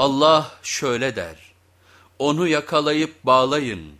Allah şöyle der, onu yakalayıp bağlayın